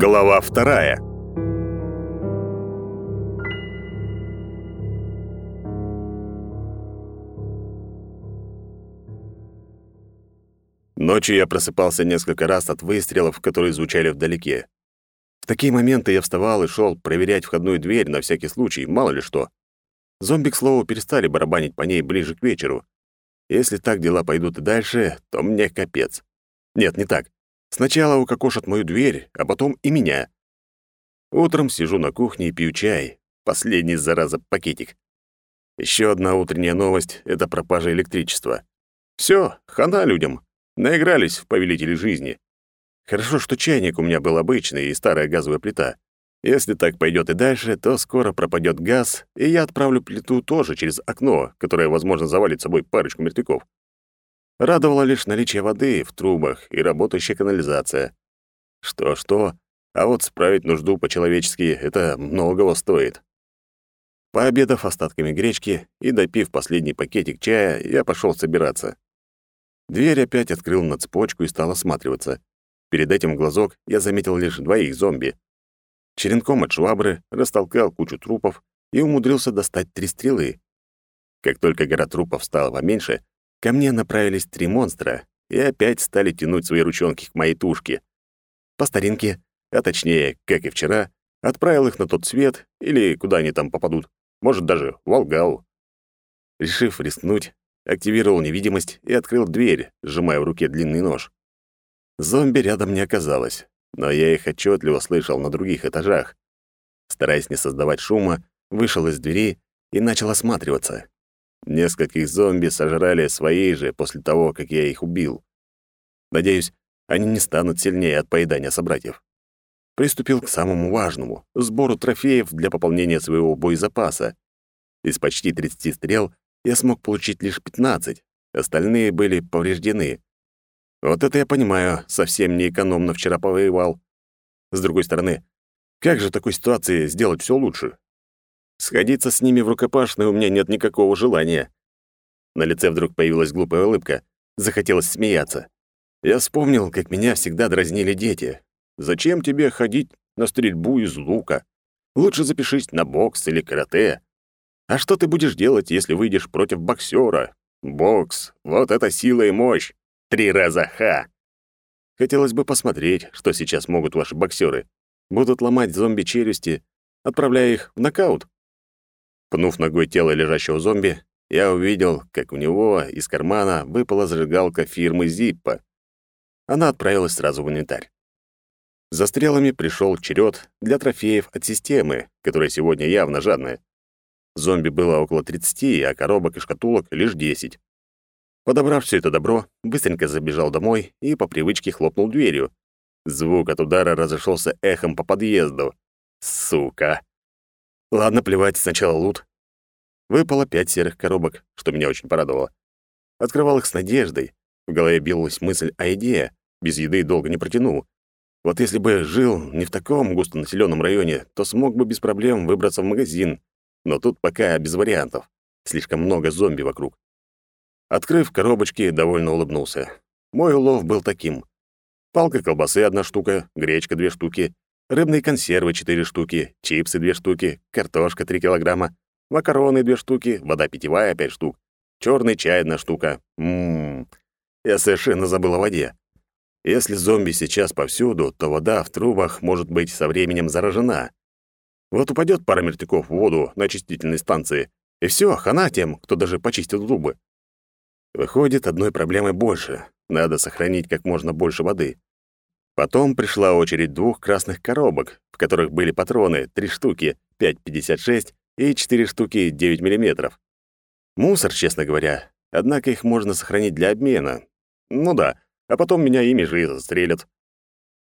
Глава вторая. Ночью я просыпался несколько раз от выстрелов, которые звучали вдалеке. В такие моменты я вставал и шел проверять входную дверь на всякий случай, мало ли что. Зомби, к слову, перестали барабанить по ней ближе к вечеру. Если так дела пойдут и дальше, то мне капец. Нет, не так. Сначала укокошат мою дверь, а потом и меня. Утром сижу на кухне и пью чай. Последний, зараза, пакетик. Еще одна утренняя новость — это пропажа электричества. Все, хана людям. Наигрались в повелителей жизни. Хорошо, что чайник у меня был обычный и старая газовая плита. Если так пойдет и дальше, то скоро пропадет газ, и я отправлю плиту тоже через окно, которое, возможно, завалит собой парочку мертвяков. Радовало лишь наличие воды в трубах и работающая канализация. Что-что, а вот справить нужду по-человечески — это многого стоит. Пообедав остатками гречки и допив последний пакетик чая, я пошел собираться. Дверь опять открыл на цепочку и стал осматриваться. Перед этим глазок я заметил лишь двоих зомби. Черенком от швабры растолкал кучу трупов и умудрился достать три стрелы. Как только гора трупов стала поменьше, Ко мне направились три монстра и опять стали тянуть свои ручонки к моей тушке. По старинке, а точнее, как и вчера, отправил их на тот свет или куда они там попадут, может, даже в Волгау. Решив рискнуть, активировал невидимость и открыл дверь, сжимая в руке длинный нож. Зомби рядом не оказалось, но я их отчетливо слышал на других этажах. Стараясь не создавать шума, вышел из двери и начал осматриваться. Нескольких зомби сожрали свои же после того, как я их убил. Надеюсь, они не станут сильнее от поедания собратьев. Приступил к самому важному — сбору трофеев для пополнения своего боезапаса. Из почти 30 стрел я смог получить лишь 15, остальные были повреждены. Вот это я понимаю, совсем не экономно вчера повоевал. С другой стороны, как же в такой ситуации сделать все лучше? Сходиться с ними в рукопашной у меня нет никакого желания. На лице вдруг появилась глупая улыбка. Захотелось смеяться. Я вспомнил, как меня всегда дразнили дети. «Зачем тебе ходить на стрельбу из лука? Лучше запишись на бокс или карате. А что ты будешь делать, если выйдешь против боксера? Бокс — вот это сила и мощь. Три раза ха!» Хотелось бы посмотреть, что сейчас могут ваши боксеры. Будут ломать зомби-челюсти, отправляя их в нокаут. Пнув ногой тело лежащего зомби, я увидел, как у него из кармана выпала зажигалка фирмы «Зиппо». Она отправилась сразу в инвентарь. За стрелами пришел черед для трофеев от системы, которая сегодня явно жадная. Зомби было около 30, а коробок и шкатулок лишь 10. Подобрав все это добро, быстренько забежал домой и по привычке хлопнул дверью. Звук от удара разошелся эхом по подъезду. Сука! Ладно, плевать, сначала лут. Выпало пять серых коробок, что меня очень порадовало. Открывал их с надеждой. В голове билась мысль о еде. Без еды долго не протяну. Вот если бы жил не в таком густонаселенном районе, то смог бы без проблем выбраться в магазин. Но тут пока без вариантов. Слишком много зомби вокруг. Открыв коробочки, довольно улыбнулся. Мой улов был таким. Палка колбасы — одна штука, гречка — две штуки, рыбные консервы 4 штуки, чипсы 2 штуки, картошка 3 килограмма, макароны 2 штуки, вода питьевая 5 штук, черный чай 1 штука. Ммм, я совершенно забыл о воде. Если зомби сейчас повсюду, то вода в трубах может быть со временем заражена. Вот упадет пара мертвяков в воду на очистительной станции, и все, хана тем, кто даже почистил трубы. Выходит, одной проблемой больше. Надо сохранить как можно больше воды. Потом пришла очередь двух красных коробок, в которых были патроны, три штуки, 5,56 и четыре штуки 9 мм. Мусор, честно говоря. Однако их можно сохранить для обмена. Ну да, а потом меня ими же и застрелят.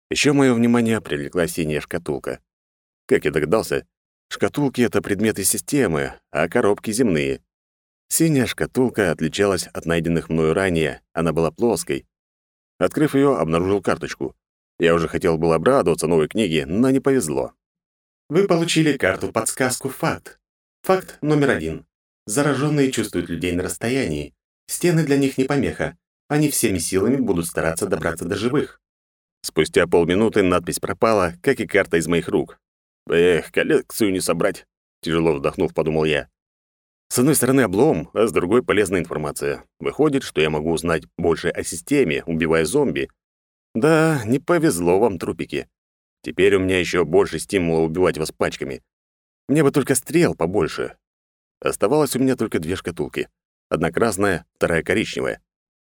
Еще мое внимание привлекла синяя шкатулка. Как я догадался, шкатулки — это предметы системы, а коробки — земные. Синяя шкатулка отличалась от найденных мною ранее, она была плоской. Открыв ее, обнаружил карточку. Я уже хотел было обрадоваться новой книге, но не повезло. Вы получили карту-подсказку «Факт». Факт номер один. Зараженные чувствуют людей на расстоянии. Стены для них не помеха. Они всеми силами будут стараться добраться до живых. Спустя полминуты надпись пропала, как и карта из моих рук. Эх, коллекцию не собрать, тяжело вздохнув, подумал я. С одной стороны облом, а с другой полезная информация. Выходит, что я могу узнать больше о системе, убивая зомби. Да, не повезло вам, трупики. Теперь у меня еще больше стимула убивать вас пачками. Мне бы только стрел побольше. Оставалось у меня только две шкатулки. Одна красная, вторая коричневая.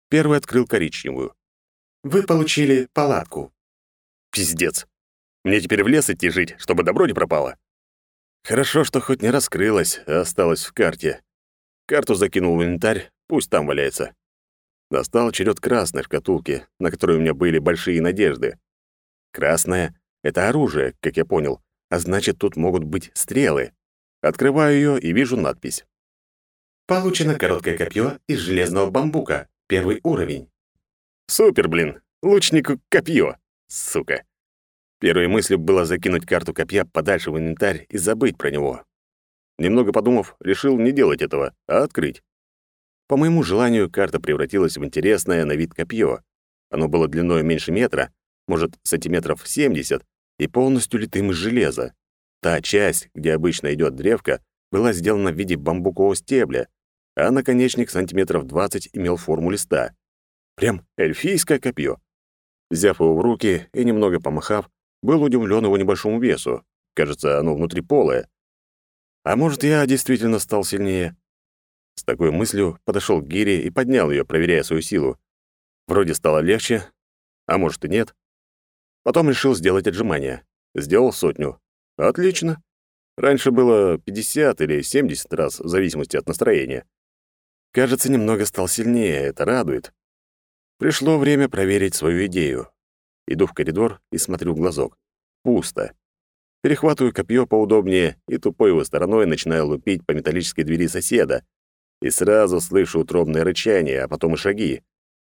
Первый открыл коричневую. Вы получили палатку. Пиздец. Мне теперь в лес идти жить, чтобы добро не пропало. Хорошо, что хоть не раскрылась, а осталась в карте. Карту закинул в инвентарь, пусть там валяется. Достал черед красной шкатулки, на которой у меня были большие надежды. Красная — это оружие, как я понял, а значит, тут могут быть стрелы. Открываю ее и вижу надпись. Получено короткое копье из железного бамбука, первый уровень. Супер, блин, лучнику копье, сука. Первой мыслью было закинуть карту копья подальше в инвентарь и забыть про него. Немного подумав, решил не делать этого, а открыть. По моему желанию, карта превратилась в интересное на вид копье. Оно было длиной меньше метра, может, сантиметров 70, и полностью литым из железа. Та часть, где обычно идет древко, была сделана в виде бамбукового стебля, а наконечник сантиметров 20 имел форму листа. Прям эльфийское копье. Взяв его в руки и немного помахав, был удивлен его небольшому весу. Кажется, оно внутри полое. А может, я действительно стал сильнее? С такой мыслью подошел к гире и поднял ее, проверяя свою силу. Вроде стало легче, а может и нет. Потом решил сделать отжимания. Сделал сотню. Отлично. Раньше было 50 или 70 раз, в зависимости от настроения. Кажется, немного стал сильнее, это радует. Пришло время проверить свою идею. Иду в коридор и смотрю в глазок. Пусто. Перехватываю копье поудобнее и тупой его стороной начинаю лупить по металлической двери соседа. И сразу слышу утробное рычание, а потом и шаги.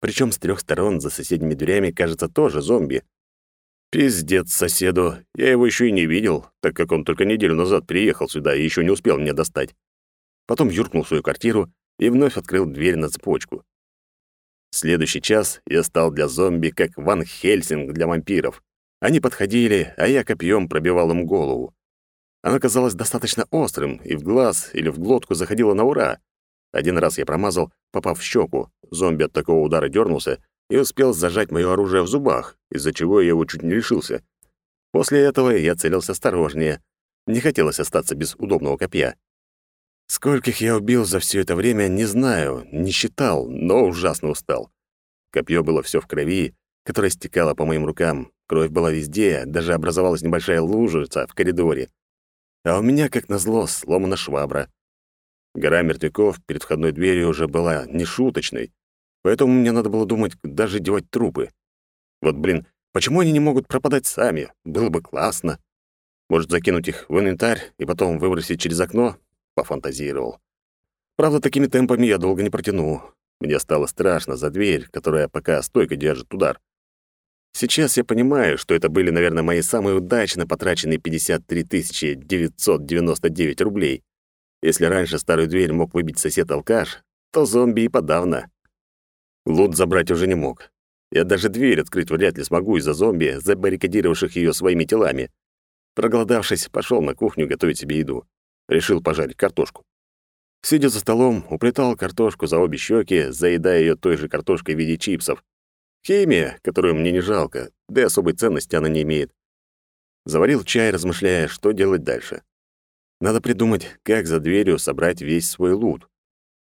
Причем с трех сторон за соседними дверями, кажется, тоже зомби. Пиздец соседу. Я его еще и не видел, так как он только неделю назад приехал сюда и еще не успел меня достать. Потом юркнул в свою квартиру и вновь открыл дверь на цепочку. Следующий час я стал для зомби как Ван Хельсинг для вампиров. Они подходили, а я копьем пробивал им голову. Оно казалось достаточно острым, и в глаз или в глотку заходило на ура. Один раз я промазал, попав в щеку. Зомби от такого удара дернулся и успел зажать мое оружие в зубах, из-за чего я его чуть не лишился. После этого я целился осторожнее. Не хотелось остаться без удобного копья. Скольких я убил за все это время, не знаю, не считал, но ужасно устал. Копье было все в крови, которая стекала по моим рукам. Кровь была везде, даже образовалась небольшая лужица в коридоре. А у меня, как назло, сломана швабра. Гора мертвяков перед входной дверью уже была нешуточной, поэтому мне надо было думать, куда же девать трупы. Вот, блин, почему они не могут пропадать сами? Было бы классно. Может, закинуть их в инвентарь и потом выбросить через окно? пофантазировал. Правда, такими темпами я долго не протяну. Мне стало страшно за дверь, которая пока стойко держит удар. Сейчас я понимаю, что это были, наверное, мои самые удачно потраченные 53 999 рублей. Если раньше старую дверь мог выбить сосед-алкаш, то зомби и подавно. Лут забрать уже не мог. Я даже дверь открыть вряд ли смогу из-за зомби, забаррикадировавших ее своими телами. Проголодавшись, пошел на кухню готовить себе еду. Решил пожарить картошку. Сидя за столом, уплетал картошку за обе щеки, заедая ее той же картошкой в виде чипсов. Химия, которую мне не жалко, да и особой ценности она не имеет. Заварил чай, размышляя, что делать дальше. Надо придумать, как за дверью собрать весь свой лут.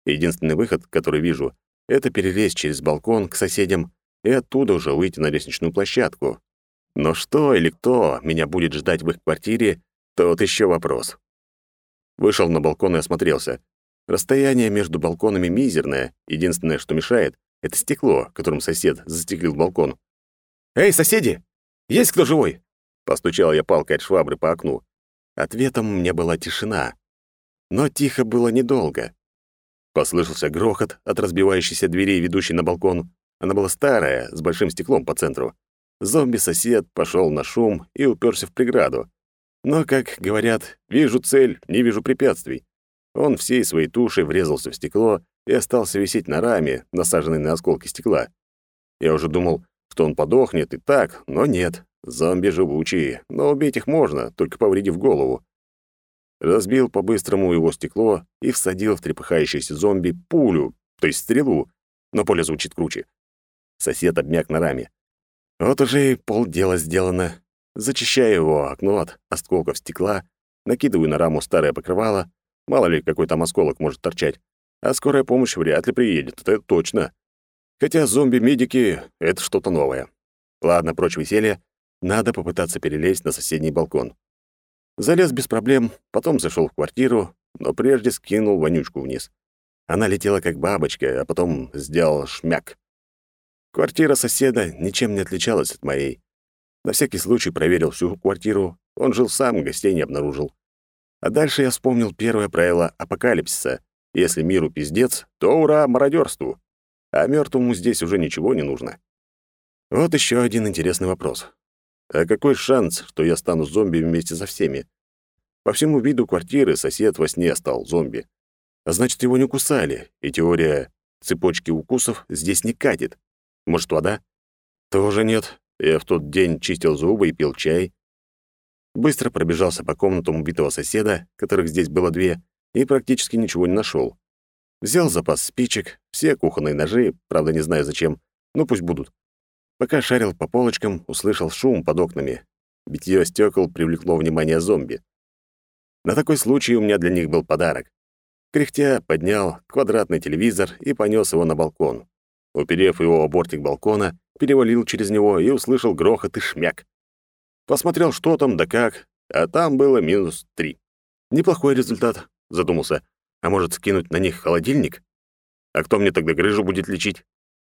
Единственный выход, который вижу, это перелезть через балкон к соседям и оттуда уже выйти на лестничную площадку. Но что или кто меня будет ждать в их квартире, тот еще вопрос. Вышел на балкон и осмотрелся. Расстояние между балконами мизерное. Единственное, что мешает, — это стекло, которым сосед застеклил балкон. «Эй, соседи! Есть кто живой?» Постучал я палкой от швабры по окну. Ответом мне была тишина. Но тихо было недолго. Послышался грохот от разбивающейся двери, ведущей на балкон. Она была старая, с большим стеклом по центру. Зомби-сосед пошел на шум и уперся в преграду. Но, как говорят, вижу цель, не вижу препятствий. Он всей своей тушей врезался в стекло и остался висеть на раме, насаженной на осколки стекла. Я уже думал, что он подохнет и так, но нет. Зомби живучие, но убить их можно, только повредив голову. Разбил по-быстрому его стекло и всадил в трепыхающийся зомби пулю, то есть стрелу, но поле звучит круче. Сосед обмяк на раме. Вот уже и полдела сделано. Зачищаю его окно от осколков стекла, накидываю на раму старое покрывало, мало ли какой там осколок может торчать, а скорая помощь вряд ли приедет, это точно. Хотя зомби-медики — это что-то новое. Ладно, прочь веселья, надо попытаться перелезть на соседний балкон. Залез без проблем, потом зашел в квартиру, но прежде скинул вонючку вниз. Она летела как бабочка, а потом сделал шмяк. Квартира соседа ничем не отличалась от моей. На всякий случай проверил всю квартиру, он жил сам, гостей не обнаружил. А дальше я вспомнил первое правило апокалипсиса. Если миру пиздец, то ура мародерству. А мертвому здесь уже ничего не нужно. Вот еще один интересный вопрос. А какой шанс, что я стану зомби вместе со всеми? По всему виду квартиры сосед во сне стал зомби. А значит, его не кусали, и теория цепочки укусов здесь не катит. Может, вода? Тоже нет. Я в тот день чистил зубы и пил чай. Быстро пробежался по комнатам убитого соседа, которых здесь было две, и практически ничего не нашел. Взял запас спичек, все кухонные ножи, правда, не знаю зачем, но пусть будут. Пока шарил по полочкам, услышал шум под окнами. Битье стекол привлекло внимание зомби. На такой случай у меня для них был подарок. Кряхтя поднял квадратный телевизор и понес его на балкон. Уперев его о бортик балкона, перевалил через него и услышал грохот и шмяк. Посмотрел, что там да как, а там было минус три. Неплохой результат, задумался. А может, скинуть на них холодильник? А кто мне тогда грыжу будет лечить?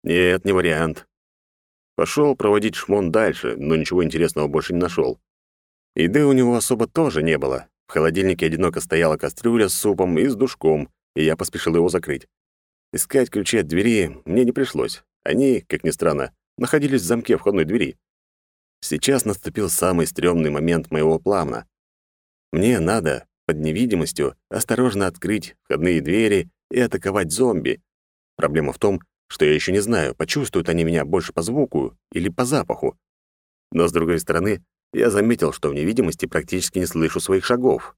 Нет, не вариант. Пошел проводить шмон дальше, но ничего интересного больше не нашел. Еды у него особо тоже не было. В холодильнике одиноко стояла кастрюля с супом и с душком, и я поспешил его закрыть. Искать ключи от двери мне не пришлось. Они, как ни странно, находились в замке входной двери. Сейчас наступил самый стрёмный момент моего плана. Мне надо, под невидимостью, осторожно открыть входные двери и атаковать зомби. Проблема в том, что я еще не знаю, почувствуют они меня больше по звуку или по запаху. Но, с другой стороны, я заметил, что в невидимости практически не слышу своих шагов.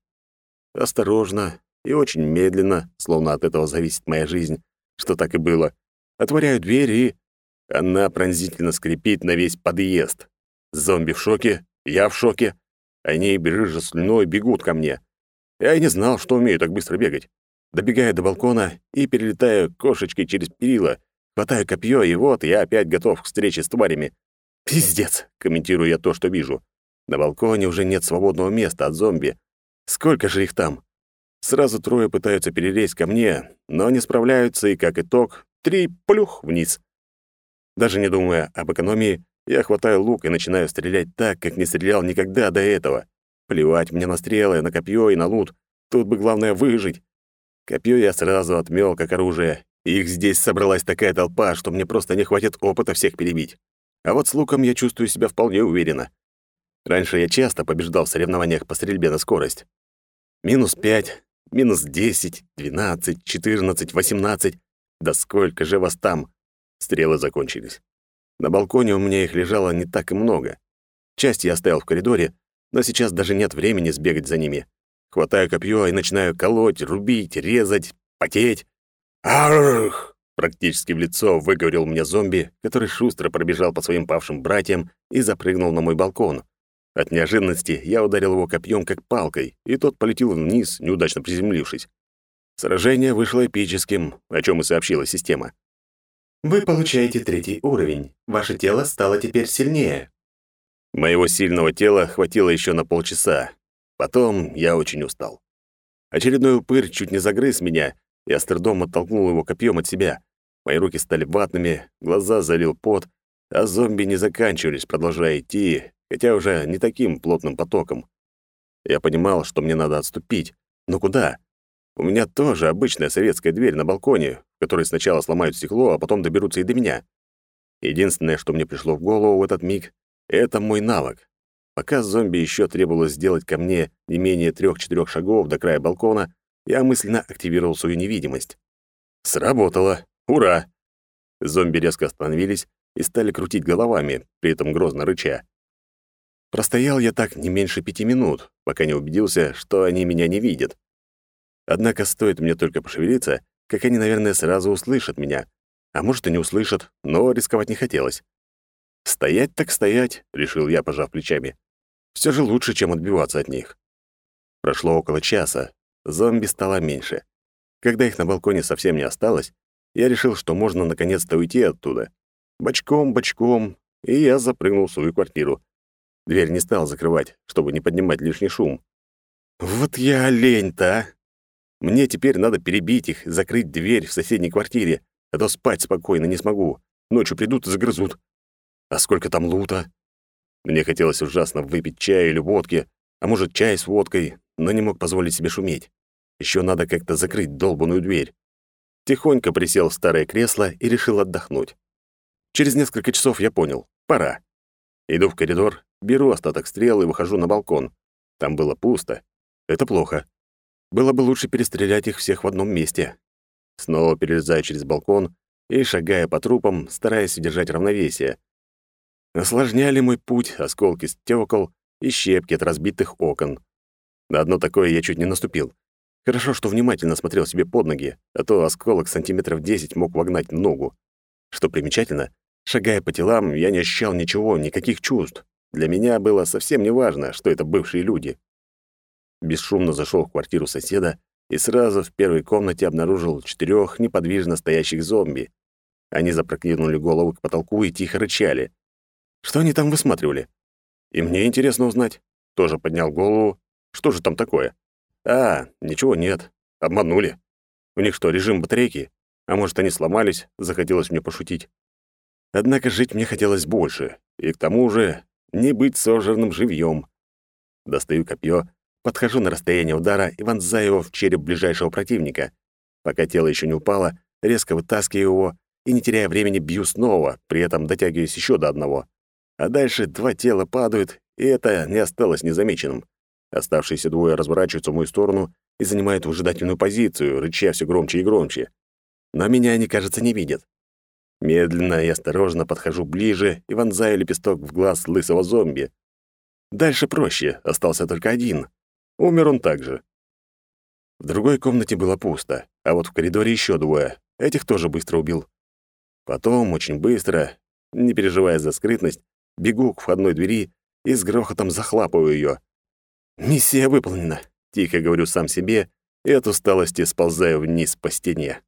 Осторожно и очень медленно, словно от этого зависит моя жизнь, что так и было, отворяю дверь и... Она пронзительно скрипит на весь подъезд. Зомби в шоке, я в шоке. Они, брыжа слюной, бегут ко мне. Я и не знал, что умею так быстро бегать. Добегаю до балкона и перелетаю кошечкой через перила, Хватаю копье, и вот я опять готов к встрече с тварями. «Пиздец!» — комментирую я то, что вижу. На балконе уже нет свободного места от зомби. Сколько же их там? Сразу трое пытаются перелезть ко мне, но не справляются, и, как итог, три плюх вниз. Даже не думая об экономии, я хватаю лук и начинаю стрелять так, как не стрелял никогда до этого. Плевать мне на стрелы, на копье и на лут. Тут бы главное выжить. Копье я сразу отмел как оружие их здесь собралась такая толпа, что мне просто не хватит опыта всех перебить. А вот с луком я чувствую себя вполне уверенно. Раньше я часто побеждал в соревнованиях по стрельбе на скорость. Минус пять, минус десять, двенадцать, четырнадцать, восемнадцать. Да сколько же вас там? Стрелы закончились. На балконе у меня их лежало не так и много. Часть я оставил в коридоре, но сейчас даже нет времени сбегать за ними. Хватаю копье и начинаю колоть, рубить, резать, потеть. «Арх!» — практически в лицо выговорил мне зомби, который шустро пробежал по своим павшим братьям и запрыгнул на мой балкон. От неожиданности я ударил его копьем как палкой, и тот полетел вниз, неудачно приземлившись. Сражение вышло эпическим, о чем и сообщила система. Вы получаете третий уровень. Ваше тело стало теперь сильнее. Моего сильного тела хватило еще на полчаса. Потом я очень устал. Очередной упырь чуть не загрыз меня, я с трудом оттолкнул его копьем от себя. Мои руки стали ватными, глаза залил пот, а зомби не заканчивались, продолжая идти, хотя уже не таким плотным потоком. Я понимал, что мне надо отступить. Но куда? У меня тоже обычная советская дверь на балконе, в которой сначала сломают стекло, а потом доберутся и до меня. Единственное, что мне пришло в голову в этот миг, это мой навык. Пока зомби еще требовалось сделать ко мне не менее трех-четырех шагов до края балкона, я мысленно активировал свою невидимость. Сработало. Ура! Зомби резко остановились, и стали крутить головами, при этом грозно рыча. Простоял я так не меньше пяти минут, пока не убедился, что они меня не видят. Однако стоит мне только пошевелиться, как они, наверное, сразу услышат меня. А может, и не услышат, но рисковать не хотелось. «Стоять так стоять», — решил я, пожав плечами. Все же лучше, чем отбиваться от них. Прошло около часа. Зомби стало меньше. Когда их на балконе совсем не осталось, я решил, что можно наконец-то уйти оттуда. Бочком, бочком, и я запрыгнул в свою квартиру. Дверь не стал закрывать, чтобы не поднимать лишний шум. Вот я олень-то, а! Мне теперь надо перебить их, закрыть дверь в соседней квартире, а то спать спокойно не смогу. Ночью придут и загрызут. А сколько там лута? Мне хотелось ужасно выпить чая или водки, а может, чай с водкой, но не мог позволить себе шуметь. Еще надо как-то закрыть долбанную дверь. Тихонько присел в старое кресло и решил отдохнуть. Через несколько часов я понял — пора. Иду в коридор, беру остаток стрел и выхожу на балкон. Там было пусто. Это плохо. Было бы лучше перестрелять их всех в одном месте. Снова перелезаю через балкон и, шагая по трупам, стараясь удержать равновесие. Осложняли мой путь осколки стекол и щепки от разбитых окон. На одно такое я чуть не наступил. Хорошо, что внимательно смотрел себе под ноги, а то осколок сантиметров 10 мог вогнать ногу. Что примечательно, шагая по телам, я не ощущал ничего, никаких чувств. Для меня было совсем не важно, что это бывшие люди. Бесшумно зашел в квартиру соседа и сразу в первой комнате обнаружил четырех неподвижно стоящих зомби. Они запрокинули голову к потолку и тихо рычали. Что они там высматривали? И мне интересно узнать. Тоже поднял голову. Что же там такое? А, ничего нет. Обманули. У них что, режим батарейки? А может, они сломались? Захотелось мне пошутить. Однако жить мне хотелось больше. И к тому же не быть сожженным живьем. Достаю копье, подхожу на расстояние удара и вонзаю его в череп ближайшего противника. Пока тело еще не упало, резко вытаскиваю его и, не теряя времени, бью снова, при этом дотягиваясь еще до одного. А дальше два тела падают, и это не осталось незамеченным. Оставшиеся двое разворачиваются в мою сторону и занимают выжидательную позицию, рыча все громче и громче. Но меня они, кажется, не видят. Медленно и осторожно подхожу ближе и вонзаю лепесток в глаз лысого зомби. Дальше проще, остался только один. Умер он также. В другой комнате было пусто, а вот в коридоре еще двое. Этих тоже быстро убил. Потом, очень быстро, не переживая за скрытность, бегу к входной двери и с грохотом захлапываю ее. «Миссия выполнена», — тихо говорю сам себе, и от усталости сползаю вниз по стене.